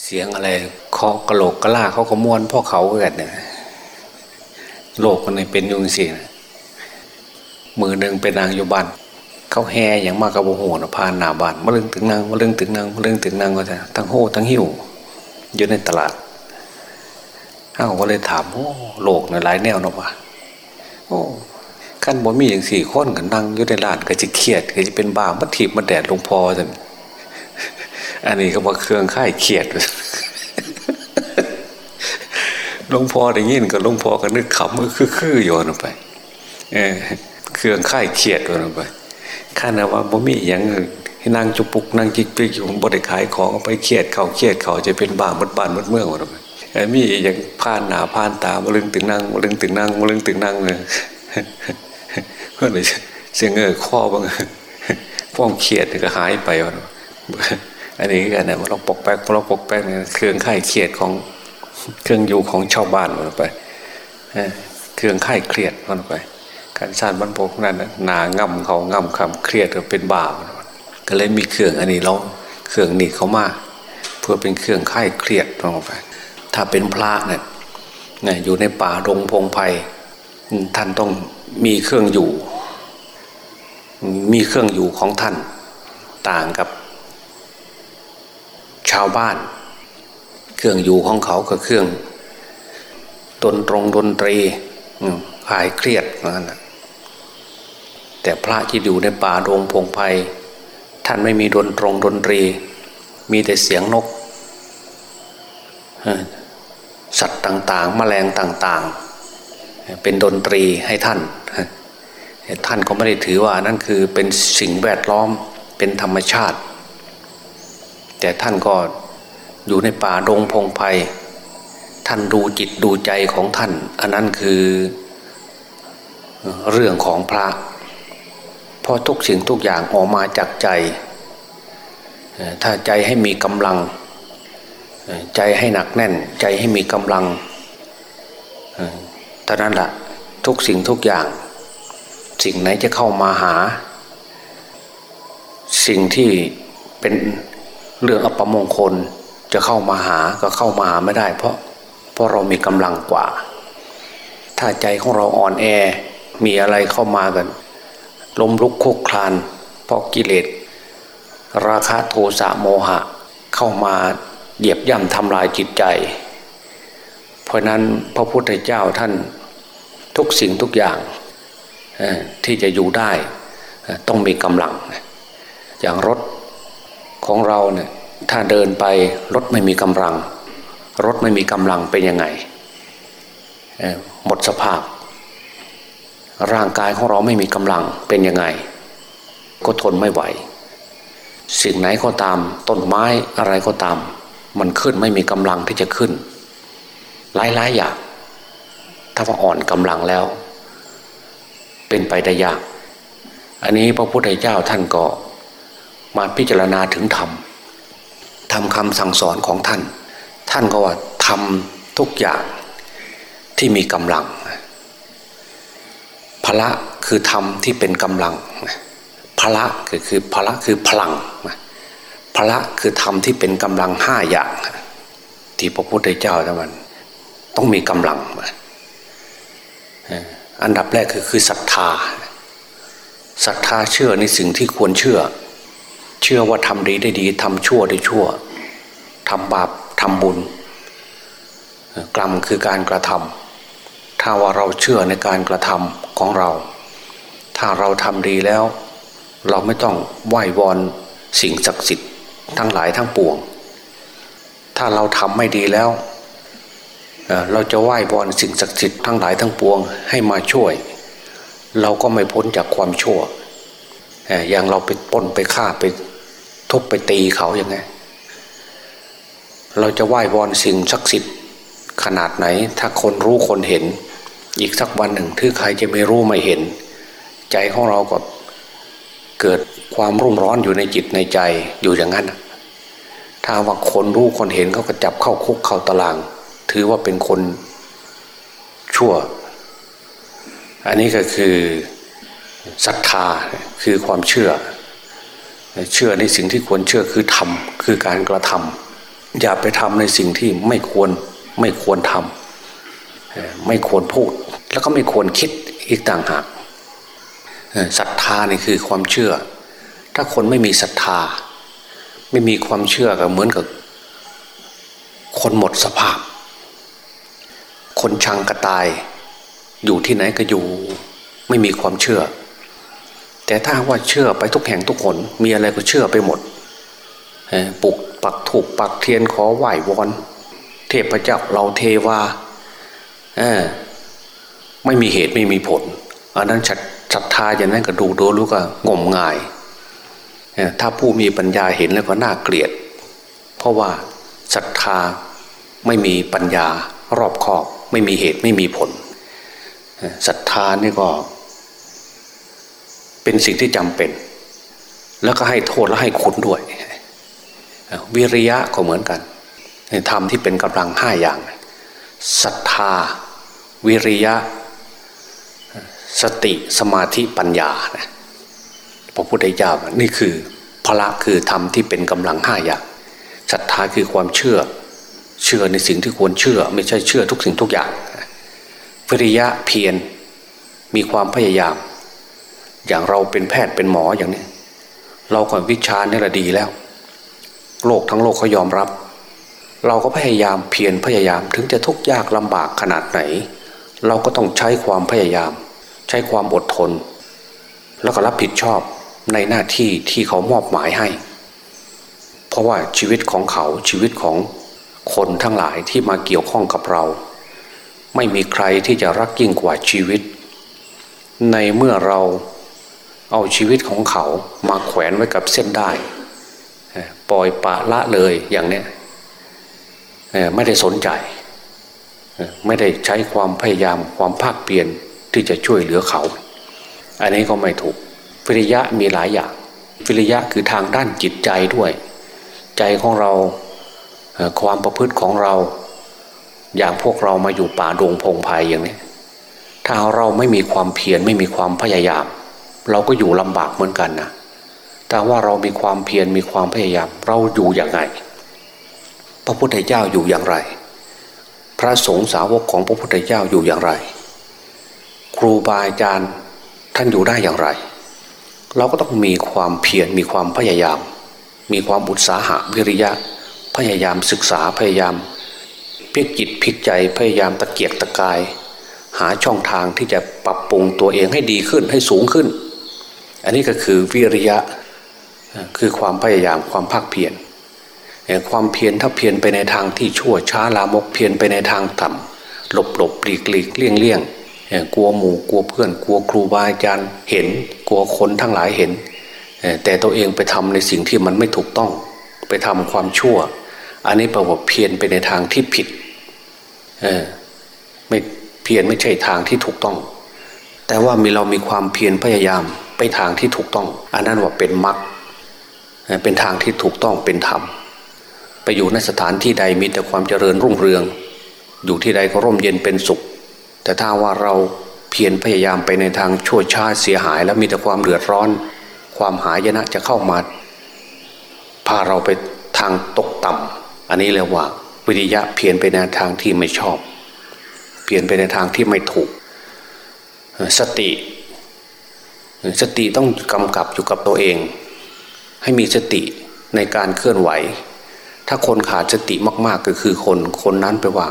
เสียงอะไรเคากระโหลกกระลาเขาก็ม้วนพ่อเขากันเนี่ยโลกมันเป็นยุงสิมือหนึ่งเป็นนางอยู่บ้านเขาแห่อย่างมากกับโอโหนะพานหนาบ้านมาเรื่องถึงนางมาเรื่องถึงนางมาเรื่องถึงนางก็จะทั้งโห่ทั้งหิวอยู่ในตลาดเขาก็เลยถามโอ้โลกเนี่ยหลายแนวเนาะวะโอ้ขั้นบ่มีอย่างสี่คนกันนั่งอยู่ในลานก็จะเครียดก็จะเป็นบ้ามัดถีบมัดแดดลงพอสัน อันนี้ก็บอกเครื่องค่ายเครียดหลวงพ่อได้ยินก็หลวงพ่อก็นึกขำมือคือโยนไป เออเครื่องค่ายเครียดโยนไปข้านะว่าบ่มีอย่างให้นางจุปุกนางจิกปิกอยู่บริขายของไปเครียดเขาเครียดเขาจะเป็นบ้ามัดบ้านมัดเมืองหมดไปมีอย่างผ่านหนาผ่านตามาลึงถึงนั่งมาลึงถึงนั่งมาลึงถึงนั่งเลยเพื่อนเลยเสียงเงอข้อบางความเครียดก็หายไปวะ อันนี้กันนะเราปกแป๊กเราปกแป๊กเนี่ยเครื่องข่ายเครียดของเครื่องอยู่ของชาวบ้านมันไปเครื่องข่ายเครียดมันไป การสร้างบรรพกนั้นหนาง่ำเขาง่ำคำเครียดก็เป็นบาปก็เลยมีเครื่องอันนี้เราเครื่องนี้เขามาเพื่อเป็นเครื่องข่ายเครียดลงไป ถ้าเป็นพระเนี่ยอยู่ในป่าดงพงไพ่ท่านต้องมีเครื่องอยู่ มีเครื่องอยู่ของท่านต่างกับ ชาวบ้าน เครื่องอยู่ของเขาก็เครื่องดนตรงดนตรีหายเครียดนั่นแต่พระที่อยู่ในป่าโรงพงไพท่านไม่มีดนตรงดนตรี มีแต่เสียงนก สัตว์ต่างๆ แมลงต่างๆ เป็นดนตรีให้ท่าน ท่านก็ไม่ได้ถือว่านั่นคือเป็นสิ่งแวดล้อมเป็นธรรมชาติ แต่ท่านก็อยู่ในป่าดงพงไพ่ท่านดูจิตดูใจของท่าน อันนั้นคือเรื่องของพระเพราะทุกสิ่งทุกอย่างออกมาจากใจ ถ้าใจให้มีกำลัง ใจให้หนักแน่น ใจให้มีกำลังเท่านั้นแหละทุกสิ่งทุกอย่าง สิ่งไหนจะเข้ามาหา สิ่งที่เป็น เรื่องอัปมงคลจะเข้ามาหาก็เข้ามาหาไม่ได้ เพราะเพราะเรามีกำลังกว่า ถ้าใจของเราอ่อนแอมีอะไรเข้ามากันล้มลุกคุกคลาน เพราะกิเลสราคะโทสะโมหะ เข้ามาเหยียบย่ำทำลายจิตใจ เพราะนั้นพระพุทธเจ้าท่านทุกสิ่งทุกอย่างที่จะอยู่ได้ต้องมีกำลัง อย่างรถ ของเราเนี่ยถ้าเดินไปรถไม่มีกำลัง รถไม่มีกำลังเป็นยังไงหมดสภาพ ร่างกายของเราไม่มีกำลังเป็นยังไง ก็ทนไม่ไหว สิ่งไหนก็ตาม ต้นไม้อะไรก็ตาม มันขึ้นไม่มีกำลังที่จะขึ้น หลายๆอย่างถ้าว่าอ่อนกำลังแล้ว เป็นไปได้ยาก อันนี้พระพุทธเจ้าท่านก็ มาพิจารณาถึงธรรมทำคำสั่งสอนของท่าน ท่านก็ว่าทำทุกอย่างที่มีกำลังพละคือธรรมที่เป็นกำลังพละคือคือพละคือพลังพละคือธรรมที่เป็นกำลังห้าอย่างที่พระพุทธเจ้าท่านต้องมีกำลังอันดับแรกคือคือศรัทธาศรัทธาเชื่อในสิ่งที่ควรเชื่อ เชื่อว่าทำดีได้ดีทำชั่วได้ชั่วทำบาปทำบุญ กรรมคือการกระทำถ้าว่าเราเชื่อในการกระทำของเรา ถ้าเราทำดีแล้ว เราไม่ต้องไหว้วอนสิ่งศักดิ์สิทธิ์ทั้งหลายทั้งปวง ถ้าเราทำไม่ดีแล้ว เราจะไหว้บอนสิ่งศักดิ์สิทธิ์ทั้งหลายทั้งปวงให้มาช่วย เราก็ไม่พ้นจากความชั่ว อย่างเราไปป้นไปฆ่าไป ทุบไปตีเขาอย่างไง เราจะไหว้บอนสิ่งศักดิ์สิทธิ์ขนาดไหน ถ้าคนรู้คนเห็น อีกสักวันหนึ่งที่ใครจะไม่รู้ไม่เห็น ใจของเราก็เกิดความรุ่มร้อนอยู่ในจิตในใจอยู่อย่างนั้น ถ้าว่าคนรู้คนเห็นเขาก็จับเข้าคุกเข้าตาราง ถือว่าเป็นคนชั่ว อันนี้ก็คือศรัทธาคือความเชื่อ เชื่อในสิ่งที่ควรเชื่อคือทำคือการกระทอย่าไปทำในสิ่งที่ไม่ควรไม่ควรทำไม่ควรพูด แล้วก็ไม่ควรคิดอีกต่างหากศรัทธานี่คือความเชื่อ ถ้าคนไม่มีศรัทธา ไม่มีความเชื่อก็เหมือนกับ คนหมดสภาพ คนชังกระตาย อยู่ที่ไหนก็อยู่ ไม่มีความเชื่อ แต่ถ้าว่าเชื่อไปทุกแห่งทุกคนมีอะไรก็เชื่อไปหมดปลุกปักถูกปักเทียนขอไหว้วอน เทพเจ้าเราเทวาไม่มีเหตุไม่มีผล อันนั้นศรัทธาอย่างนั้นก็ดูดูรู้ก็งมงายถ้าผู้มีปัญญาเห็นแล้วก็น่าเกลียด เพราะว่าศรัทธาไม่มีปัญญารอบคอบ ไม่มีเหตุไม่มีผลศรัทธานี่ก็ เป็นสิ่งที่จำเป็น แล้วก็ให้โทษและให้คุณด้วย วิริยะก็เหมือนกันธรรมที่เป็นกำลังห้าอย่างศรัทธา วิริยะ สติสมาธิปัญญานะพระพุทธเจ้านี่คือพละคือธรรมที่เป็นกำลังห้าอย่างศรัทธาคือความเชื่อเชื่อในสิ่งที่ควรเชื่อ ไม่ใช่เชื่อทุกสิ่งทุกอย่างวิริยะเพียรมีความพยายาม อย่างเราเป็นแพทย์เป็นหมออย่างนี้เราก่อนวิชาเนี่แหละดีแล้ว โลกทั้งโลกเขายอมรับ เราก็พยายามเพียรพยายามถึงจะทุกข์ยากลำบากขนาดไหน เราก็ต้องใช้ความพยายาม ใช้ความอดทน แล้วก็รับผิดชอบในหน้าที่ที่เขามอบหมายให้ เพราะว่าชีวิตของเขาชีวิตของคนทั้งหลายที่มาเกี่ยวข้องกับเรา ไม่มีใครที่จะรักยิ่งกว่าชีวิต ในเมื่อเรา เอาชีวิตของเขามาแขวนไว้กับเส้นได้ ปล่อยปะละเลยอย่างเนี้ยไม่ได้สนใจ ไม่ได้ใช้ความพยายามความภาคเปลี่ยนที่จะช่วยเหลือเขา อันนี้ก็ไม่ถูกวิริยะมีหลายอย่างวิริยะคือทางด้านจิตใจด้วย ใจของเราความประพฤติของเรา อย่างพวกเรามาอยู่ป่าดงพงไพ่อย่างนี้ถ้าเราไม่มีความเพียรไม่มีความพยายาม เราก็อยู่ลำบากเหมือนกันนะแต่ว่าเรามีความเพียรมีความพยายาม เราอยู่อย่างไรพระพุทธเจ้าอยู่อย่างไร พระสงฆ์สาวกของพระพุทธเจ้าอยู่อย่างไร ครูบาอาจารย์ท่านอยู่ได้อย่างไร เราก็ต้องมีความเพียรมีความพยายาม มีความอุตสาหะวิริยะ พยายามศึกษาพยายามเพียกจิตพิกใจพยายามตะเกียกตะกาย หาช่องทางที่จะปรับปรุงตัวเองให้ดีขึ้นให้สูงขึ้น อันนี้ก็คือวิริยะคือความพยายามความภาคเพียรความเพียรถ้าเพียรไปในทางที่ชั่วช้าลามกเพียรไปในทางต่ำหลบหลบหลีกหลีกเลี่ยงเลี่ยงกลัวหมู่กลัวเพื่อนกลัวครูบาอาจารย์เห็น กลัวคนทั้งหลายเห็น แต่ตัวเองไปทำในสิ่งที่มันไม่ถูกต้องไปทำความชั่ว อันนี้แปลว่าเพียรไปในทางที่ผิดไม่เพียรไม่ใช่ทางที่ถูกต้อง แต่ว่ามีเรามีความเพียรพยายาม ไปทางที่ถูกต้อง อันนั้นว่าเป็นมรรคเป็นทางที่ถูกต้องเป็นธรรม ไปอยู่ในสถานที่ใดมีแต่ความเจริญรุ่งเรือง อยู่ที่ใดก็ร่มเย็นเป็นสุข แต่ถ้าว่าเราเพียรพยายามไปในทางชั่วช้าเสียหาย แล้วมีแต่ความเดือดร้อน ความหายนะจะเข้ามา พาเราไปทางตกต่ำอันนี้เรียกว่า วิริยะเพียรไปในทางที่ไม่ชอบ เพียรไปในทางที่ไม่ถูก สติ สติต้องกำกับอยู่กับตัวเอง ให้มีสติในการเคลื่อนไหว ถ้าคนขาดสติมาก ๆก็คือคนคนนั้นไปว่า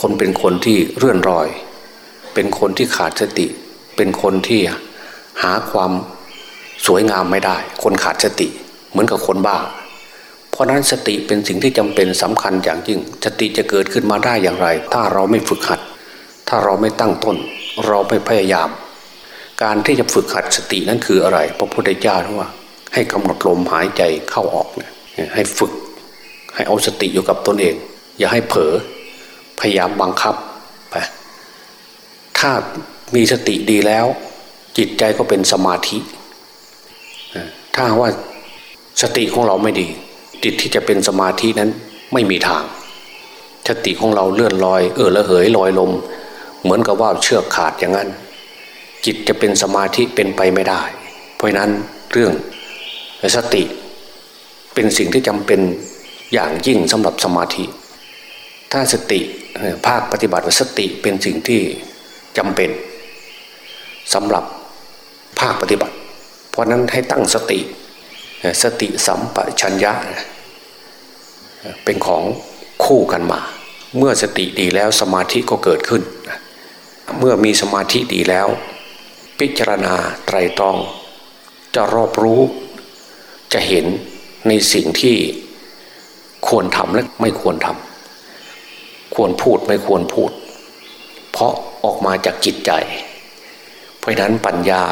คนเป็นคนที่เรื่อนรอย เป็นคนที่ขาดสติ เป็นคนที่หาความสวยงามไม่ได้ คนขาดสติเหมือนกับคนบ้า เพราะนั้นสติเป็นสิ่งที่จำเป็นสำคัญอย่างยิ่ง สติจะเกิดขึ้นมาได้อย่างไร ถ้าเราไม่ฝึกหัด ถ้าเราไม่ตั้งต้น เราไม่พยายาม การที่จะฝึกหัดสตินั้นคืออะไร พระพุทธเจ้าท่านว่า ให้กำหนดลมหายใจเข้าออกเนี่ยให้ฝึก ให้เอาสติอยู่กับตนเอง อย่าให้เผลอพยายามบังคับไปถ้ามีสติดีแล้ว จิตใจก็เป็นสมาธิถ้าว่าสติของเราไม่ดี จิตที่จะเป็นสมาธินั้นไม่มีทาง สติของเราเลื่อนลอย เออละเหยลอยลม เหมือนกับว่าเชือกขาดอย่างนั้น จิตจะเป็นสมาธิเป็นไปไม่ได้ เพราะนั้นเรื่องสติเป็นสิ่งที่จำเป็นอย่างยิ่งสำหรับสมาธิ ถ้าสติภาคปฏิบัติสติเป็นสิ่งที่จำเป็นสำหรับภาคปฏิบัติ เพราะนั้นให้ตั้งสติสติสัมปชัญญะ เป็นของคู่กันมา เมื่อสติดีแล้วสมาธิก็เกิดขึ้น เมื่อมีสมาธิดีแล้ว พิจารณาไตรตรอง จะรอบรู้ จะเห็นในสิ่งที่ควรทำและไม่ควรทำควรพูดไม่ควรพูด เพราะออกมาจากจิตใจ เพราะนั้นปัญญา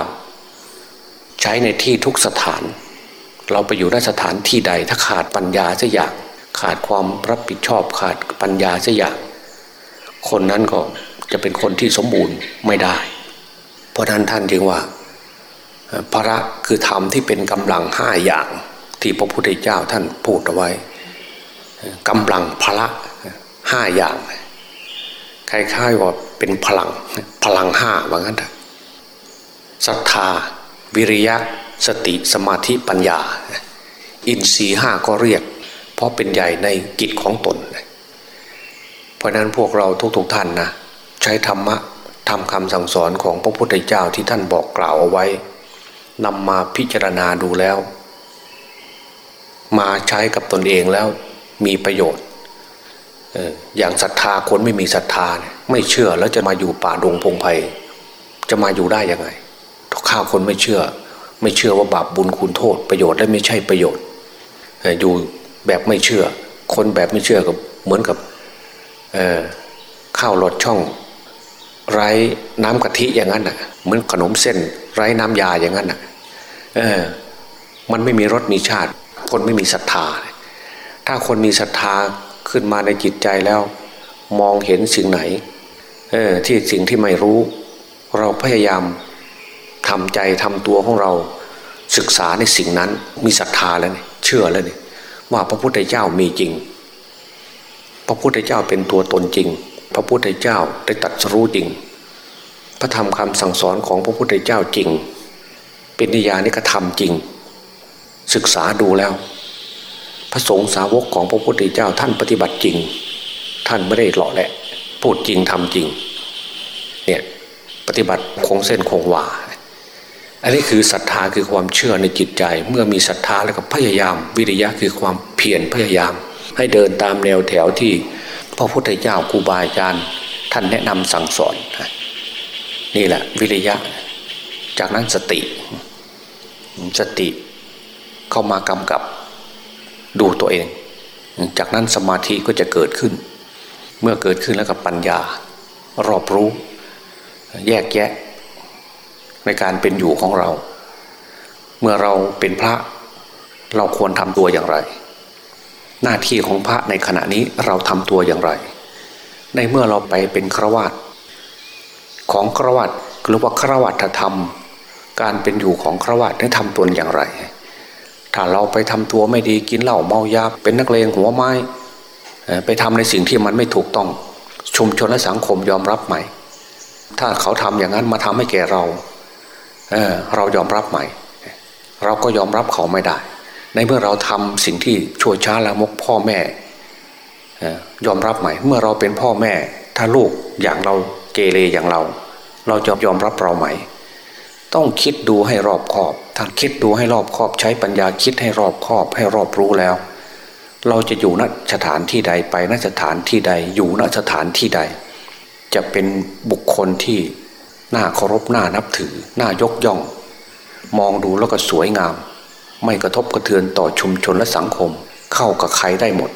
ใช้ในที่ทุกสถาน เราไปอยู่ในสถานที่ใดถ้าขาดปัญญาสักอย่าง ขาดความรับผิดชอบขาดปัญญาสักอย่าง คนนั้นก็จะเป็นคนที่สมบูรณ์ไม่ได้ ราะนั้นท่านจึงว่าพระคือธรรมที่เป็นกำลังห้าอย่าง ที่พระพุทธเจ้าท่านพูดเอาไว้กำลังพละห้าอย่างคล้ายๆว่าเป็นพลังพลังห้าว่างั้นศรัทธา วิริยะ สติสมาธิปัญญา อินทรีห้าก็เรียก เพราะเป็นใหญ่ในกิจของตน เพราะนั้นพวกเราทุกๆท่านนะใช้ธรรมะ ทำคำสั่งสอนของพระพุทธเจ้าที่ท่านบอกกล่าวเอาไว้นำมาพิจารณาดูแล้ว มาใช้กับตนเองแล้วมีประโยชน์อย่างศรัทธาคนไม่มีศรัทธาไม่เชื่อแล้วจะมาอยู่ป่าดงพงไพ่จะมาอยู่ได้ยังไงข้าวคนไม่เชื่อ ไม่เชื่อว่าบาปบุญคุณโทษ ประโยชน์และไม่ใช่ประโยชน์อยู่แบบไม่เชื่อ คนแบบไม่เชื่อกับเหมือนกับข้าวหลอดช่อง ไร้น้ำกะทิอย่างนั้นอะเหมือนขนมเส้น ไร้น้ำยาอย่างนั้นอะเออมันไม่มีรสมีชาติ คนไม่มีศรัทธา ถ้าคนมีศรัทธาขึ้นมาในจิตใจแล้ว มองเห็นสิ่งไหนเออที่สิ่งที่ไม่รู้ เราพยายามทำใจทำตัวของเราศึกษาในสิ่งนั้นมีศรัทธาแล้วเนี่ยเชื่อแล้วเนี่ยว่าพระพุทธเจ้ามีจริง พระพุทธเจ้าเป็นตัวตนจริง พระพุทธเจ้าได้ตัดสู้จริง พระธรรมคำสั่งสอนของพระพุทธเจ้าจริง เป็นนิยานิกระทำจริง ศึกษาดูแล้ว พระสงฆ์สาวกของพระพุทธเจ้าท่านปฏิบัติจริง ท่านไม่ได้หล่อแหละพูดจริงทำจริงเนี่ยปฏิบัติคงเส้นคงวาอันนี้คือศรัทธาคือความเชื่อในจิตใจ เมื่อมีศรัทธาแล้วก็พยายาม วิริยะคือความเพียรพยายาม ให้เดินตามแนวแถวที่ พระพุทธเจ้าครูบาอาจารย์ท่านแนะนำสั่งสอน นี่แหละวิริยะ จากนั้นสติ สติเข้ามากำกับดูตัวเอง จากนั้นสมาธิก็จะเกิดขึ้น เมื่อเกิดขึ้นแล้วกับปัญญา รอบรู้ แยกแยะ ในการเป็นอยู่ของเรา เมื่อเราเป็นพระเราควรทำตัวอย่างไร หน้าที่ของพระในขณะนี้เราทำตัวอย่างไร ในเมื่อเราไปเป็นฆราวาสของฆราวาสหรือว่าฆราวาสธรรม การเป็นอยู่ของครวัตได้ทำตนอย่างไร ถ้าเราไปทำตัวไม่ดีกินเหล้าเมายาเป็นนักเลงหัวไม้ ไปทำในสิ่งที่มันไม่ถูกต้อง ชุมชนและสังคมยอมรับไหม ถ้าเขาทำอย่างนั้นมาทำให้แก่เราเเรายอมรับไหม เราก็ยอมรับเขาไม่ได้ ในเมื่อเราทำสิ่งที่ชั่วช้าละมกพ่อแม่ยอมรับไหมเมื่อเราเป็นพ่อแม่ ถ้าลูกอย่างเราเกเรอย่างเรา เราจะยอมรับเราไหม ต้องคิดดูให้รอบคอบถ้าคิดดูให้รอบคอบใช้ปัญญาคิดให้รอบคอบให้รอบรู้แล้ว เราจะอยู่ณสถานที่ใดไปณสถานที่ใด อยู่ณสถานที่ใด จะเป็นบุคคลที่น่าเคารพน่านับถือน่ายกย่อง มองดูแล้วก็สวยงาม ไม่กระทบกระเทือนต่อชุมชนและสังคม เข้ากับใครได้หมด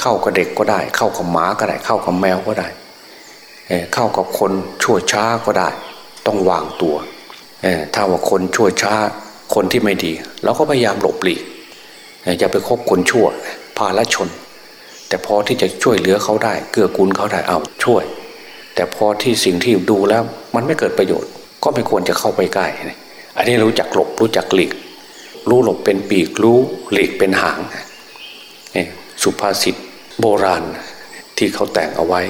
เข้ากับเด็กก็ได้ เข้ากับหมาก็ได้ เข้ากับแมวก็ได้ เข้ากับคนชั่วช้าก็ได้ ต้องวางตัว ถ้าว่าคนชั่วช้าคนที่ไม่ดีเราก็พยายามหลบหลีกอย่าไปคบคนชั่วพาละชน แต่พอที่จะช่วยเหลือเขาได้ เกื้อกูลเขาได้เอาช่วย แต่พอที่สิ่งที่ดูแล้วมันไม่เกิดประโยชน์ ก็ไม่ควรจะเข้าไปใกล้อันนี้รู้จักหลบรู้จักหลีก รู้หลบเป็นปีกรู้หลีกเป็นหางสุภาษิตโบราณที่เขาแต่งเอาไว้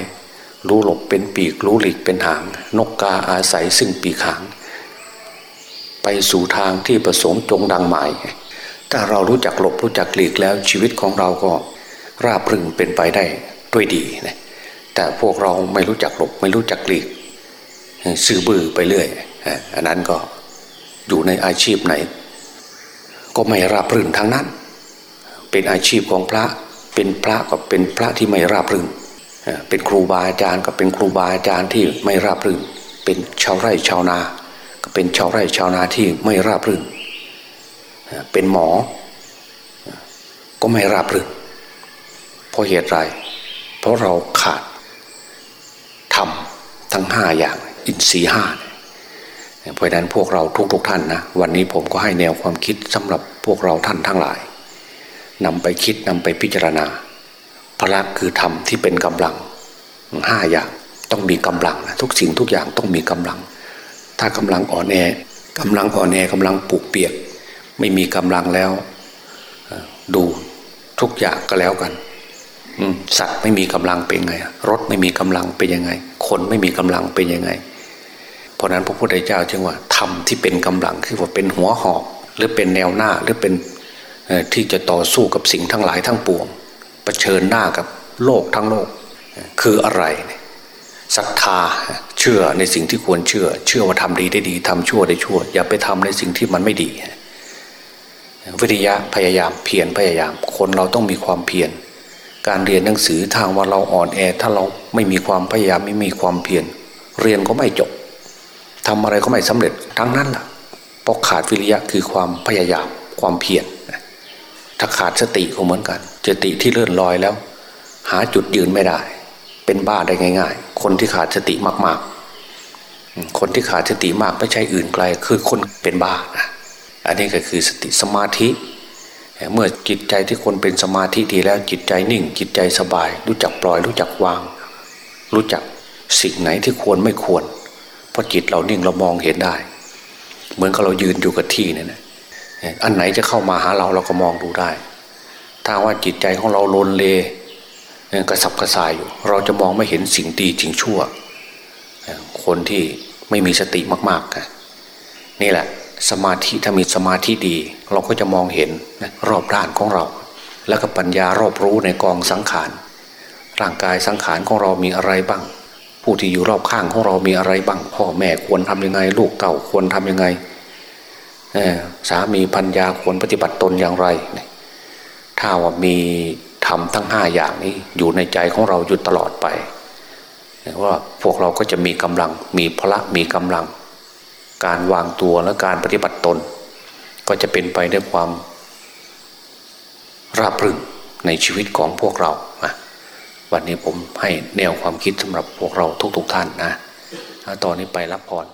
รู้หลบเป็นปีกรู้หลีกเป็นหาง นกกาอาศัยซึ่งปีกหาง ไปสู่ทางที่ประสงค์จงดังหมาย ถ้าเรารู้จักหลบรู้จักหลีกแล้วชีวิตของเราก็ราบรื่นเป็นไปได้ด้วยดีนะแต่พวกเราไม่รู้จักหลบไม่รู้จักหลีกซื่อบื้อไปเรื่อยอันนั้นก็อยู่ในอาชีพไหน ก็ไม่ราบรื่นทั้งนั้น เป็นอาชีพของพระเป็นพระก็เป็นพระที่ไม่ราบรื่นเป็นครูบาอาจารย์ก็เป็นครูบาอาจารย์ที่ไม่ราบรื่น เป็นชาวไร่ชาวนา ก็เป็นชาวไร่ชาวนาที่ไม่ราบรื่น เป็นหมอ ก็ไม่ราบรื่น เพราะเหตุไรเพราะเราขาดทำทั้งห้าอย่างอินทรีห้าเเพราะนั้นพวกเราทุกๆทท่านนะวันนี้ผมก็ให้แนวความคิดสำหรับพวกเราท่านทั้งหลายนำไปคิดนำไปพิจารณา พละคือธรรมที่เป็นกำลังห้าอย่างต้องมีกำลังทุกสิ่งทุกอย่างต้องมีกำลัง ถ้ากำลังอ่อนแอกำลังอ่อนแอกำลังปุกเปียก ไม่มีกำลังแล้ว ดูทุกอย่างก็แล้วกันสัตว์ไม่มีกำลังเป็นไง รถไม่มีกำลังเป็นยังไง คนไม่มีกำลังเป็นยังไง เพราะนั้นพระพุทธเจ้าจึงว่าธรรมที่เป็นกำลังคือว่าเป็นหัวหอกหรือเป็นแนวหน้าหรือเป็นที่จะต่อสู้กับสิ่งทั้งหลายทั้งปวงเผชิญหน้ากับโลกทั้งโลก คืออะไรศรัทธาเชื่อในสิ่งที่ควรเชื่อ เชื่อว่าทำดีได้ดีทำชั่วได้ชั่ว อย่าไปทำในสิ่งที่มันไม่ดี วิทยาพยายามเพียรพยายาม คนเราต้องมีความเพียรการเรียนหนังสือทางว่าเราอ่อนแอ ถ้าเราไม่มีความพยายามไม่มีความเพียรเรียนก็ไม่จบ ทำอะไรก็ไม่สำเร็จทั้งนั้นล่ะเพราะขาดวิริยะคือความพยายามความเพียรถ้าขาดสติก็เหมือนกันสติที่เลื่อนลอยแล้ว หาจุดยืนไม่ได้ เป็นบ้าได้ง่าย ๆ คนที่ขาดสติมากๆ คนที่ขาดสติมากไม่ใช่อื่นไกล คือคนเป็นบ้าอันนี้ก็คือสติสมาธิ เมื่อจิตใจที่คนเป็นสมาธิดีแล้วจิตใจนิ่ง จิตใจสบาย รู้จักปล่อย รู้จักวาง รู้จักสิ่งไหนที่ควรไม่ควร ราะจิตเรานิ่งเรามองเห็นได้ เหมือนกับเรายืนอยู่กับที่เนี่ยนะอันไหนจะเข้ามาหาเราเราก็มองดูได้ ถ้าว่าจิตใจของเราโลนเลกระสับกระส่ายอยู่ เราจะมองไม่เห็นสิ่งดีจริงชั่ว คนที่ไม่มีสติมากๆนี่แหละ สมาธิถ้ามีสมาธิดี เราก็จะมองเห็นรอบด้านของเรา แล้วก็ปัญญารอบรู้ในกองสังขารร่างกายสังขารของเรามีอะไรบ้าง ผู้ที่อยู่รอบข้างของเรามีอะไรบ้างพ่อแม่ควรทำยังไง ลูกเต่าควรทำยังไงสามีพัญญาควรปฏิบัติตนอย่างไร ถ้าว่ามีทำทั้งห้าอย่างนี้อยู่ในใจของเราอยู่ตลอดไปว่าพวกเราก็จะมีกำลังมีพละมีกำลัง การวางตัวและการปฏิบัติตน ก็จะเป็นไปด้วยความราบรื่นในชีวิตของพวกเรา วันนี้ผมให้แนวความคิดสำหรับพวกเราทุกๆทท่านนะตอนนี้ไปรับพร